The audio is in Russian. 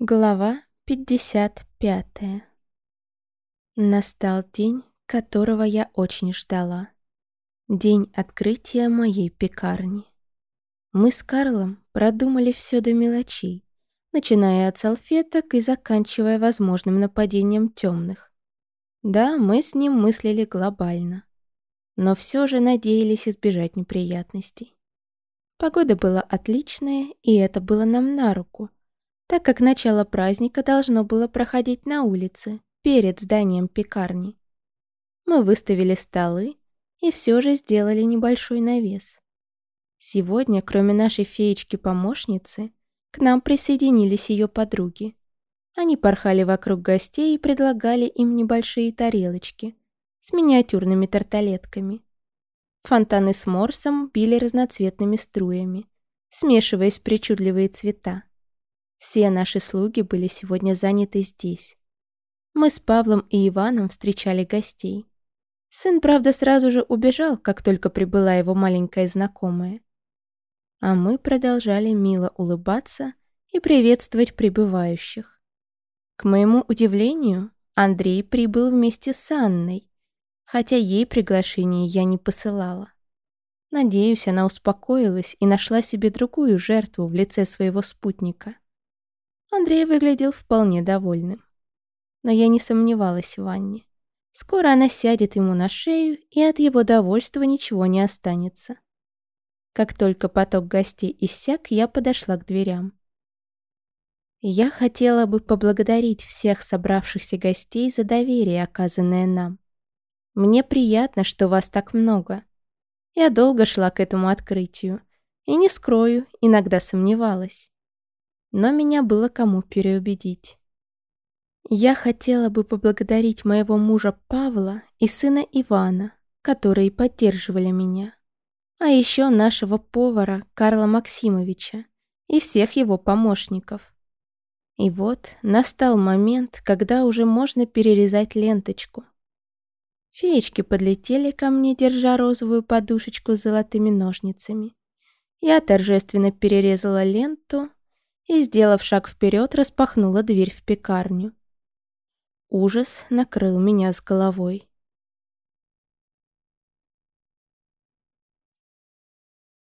Глава 55 Настал день, которого я очень ждала. День открытия моей пекарни. Мы с Карлом продумали все до мелочей, начиная от салфеток и заканчивая возможным нападением темных. Да, мы с ним мыслили глобально, но все же надеялись избежать неприятностей. Погода была отличная, и это было нам на руку — так как начало праздника должно было проходить на улице, перед зданием пекарни. Мы выставили столы и все же сделали небольшой навес. Сегодня, кроме нашей феечки-помощницы, к нам присоединились ее подруги. Они порхали вокруг гостей и предлагали им небольшие тарелочки с миниатюрными тарталетками. Фонтаны с морсом били разноцветными струями, смешиваясь в причудливые цвета. Все наши слуги были сегодня заняты здесь. Мы с Павлом и Иваном встречали гостей. Сын, правда, сразу же убежал, как только прибыла его маленькая знакомая. А мы продолжали мило улыбаться и приветствовать прибывающих. К моему удивлению, Андрей прибыл вместе с Анной, хотя ей приглашение я не посылала. Надеюсь, она успокоилась и нашла себе другую жертву в лице своего спутника. Андрей выглядел вполне довольным. Но я не сомневалась в Ванне. Скоро она сядет ему на шею, и от его довольства ничего не останется. Как только поток гостей иссяк, я подошла к дверям. Я хотела бы поблагодарить всех собравшихся гостей за доверие, оказанное нам. Мне приятно, что вас так много. Я долго шла к этому открытию, и не скрою, иногда сомневалась но меня было кому переубедить. Я хотела бы поблагодарить моего мужа Павла и сына Ивана, которые поддерживали меня, а еще нашего повара Карла Максимовича и всех его помощников. И вот настал момент, когда уже можно перерезать ленточку. Феечки подлетели ко мне, держа розовую подушечку с золотыми ножницами. Я торжественно перерезала ленту, и, сделав шаг вперед, распахнула дверь в пекарню. Ужас накрыл меня с головой.